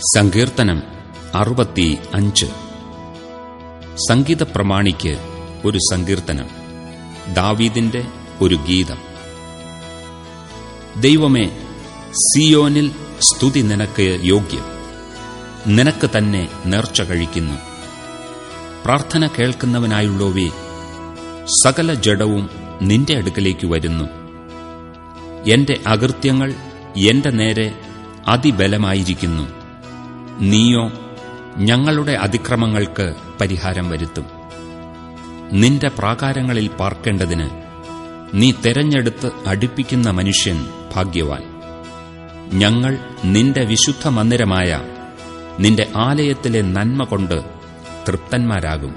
സങ്കീർത്തനം അറുപത്തി അഞ്ച്. സംഗീത പ്രമാണിക്ക് ഒരു സങ്കീർത്തനം. ദാവീദിന്റെ ഒരു ഗീതം. ദൈവമേ സിയോനിൽ സ്തുതി നിനക്ക് യോഗ്യം. നിനക്ക് തന്നെ നേർച്ച കഴിക്കുന്നു. പ്രാർത്ഥന കേൾക്കുന്നവനായുള്ളോവേ സകല ജഡവും നിന്റെ അടുക്കലേക്ക് വരുന്നു. എന്റെ അകൃത്യങ്ങൾ എന്റെ നേരെ അതിബലമായിരിക്കുന്നു. നീയോ ഞങ്ങളുടെ അതിക്രമങ്ങൾക്ക് പരിഹാരം വരുത്തും. നിന്റെ പ്രാകാരങ്ങളിൽ പാർക്കേണ്ടതിന് നീ തെരഞ്ഞെടുത്ത് അടുപ്പിക്കുന്ന മനുഷ്യൻ ഭാഗ്യവാൻ. ഞങ്ങൾ നിന്റെ വിശുദ്ധ മന്ദിരമായ നിന്റെ ആലയത്തിലെ നന്മ കൊണ്ട് തൃപ്തന്മാരാകും.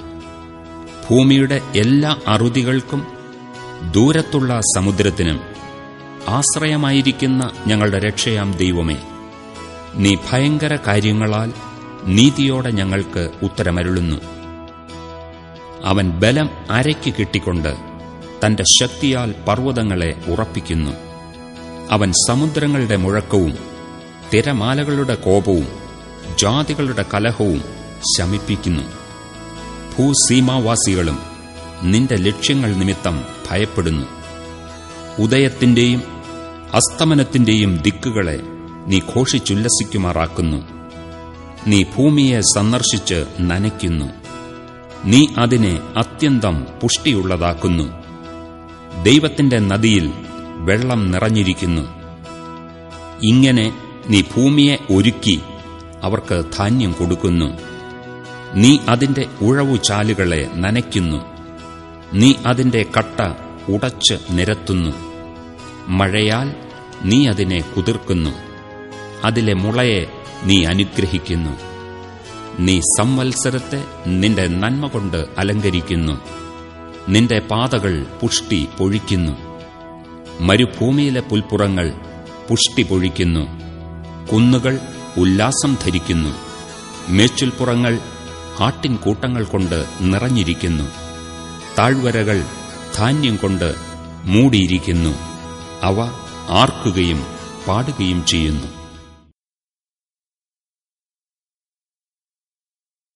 ഭൂമിയുടെ എല്ലാ അറുതികൾക്കും ദൂരത്തുള്ള സമുദ്രത്തിനും ആശ്രയമായിരിക്കുന്ന ഞങ്ങളുടെ രക്ഷയാം ദൈവമേ. നീ ഭയങ്കര കാര്യങ്ങളാൽ നീതിയോടെ ഞങ്ങൾക്ക് ഉത്തരമരുളുന്നു. അവൻ ബലം അരയ്ക്ക് കിട്ടിക്കൊണ്ട് തന്റെ ശക്തിയാൽ പർവതങ്ങളെ ഉറപ്പിക്കുന്നു. അവൻ സമുദ്രങ്ങളുടെ മുഴക്കവും തിരമാലകളുടെ കോപവും ജാതികളുടെ കലഹവും ശമിപ്പിക്കുന്നു. ഭൂസീമാവാസികളും നിന്റെ ലക്ഷ്യങ്ങൾ നിമിത്തം ഭയപ്പെടുന്നു. ഉദയത്തിന്റെയും അസ്തമനത്തിന്റെയും ദിക്കുകളെ നീ ഘോഷിച്ചുല്ലസിക്കുമാറാക്കുന്നു. നീ ഭൂമിയെ സന്ദർശിച്ച് നനയ്ക്കുന്നു. നീ അതിനെ അത്യന്തം പുഷ്ടിയുള്ളതാക്കുന്നു. ദൈവത്തിന്റെ നദിയിൽ വെള്ളം നിറഞ്ഞിരിക്കുന്നു. ഇങ്ങനെ നീ ഭൂമിയെ ഒരുക്കി അവർക്ക് ധാന്യം കൊടുക്കുന്നു. നീ അതിന്റെ ഉഴവുചാലുകളെ നനയ്ക്കുന്നു. നീ അതിന്റെ കട്ട ഉടച്ച് നിരത്തുന്നു. മഴയാൽ നീ അതിനെ കുതിർക്കുന്നു. അതിലെ മുളയെ നീ അനുഗ്രഹിക്കുന്നു. നീ സംവത്സരത്തെ നിന്റെ നന്മ കൊണ്ട് അലങ്കരിക്കുന്നു. നിന്റെ പാതകൾ പുഷ്ടി പൊഴിക്കുന്നു. മരുഭൂമിയിലെ പുൽപ്പുറങ്ങൾ പുഷ്ടി പൊഴിക്കുന്നു. കുന്നുകൾ ഉല്ലാസം ധരിക്കുന്നു. മേച്ചിൽപ്പുറങ്ങൾ ആട്ടിൻകൂട്ടങ്ങൾ കൊണ്ട് നിറഞ്ഞിരിക്കുന്നു. താഴ്വരകൾ ധാന്യം കൊണ്ട് മൂടിയിരിക്കുന്നു. അവ ആർക്കുകയും പാടുകയും ചെയ്യുന്നു.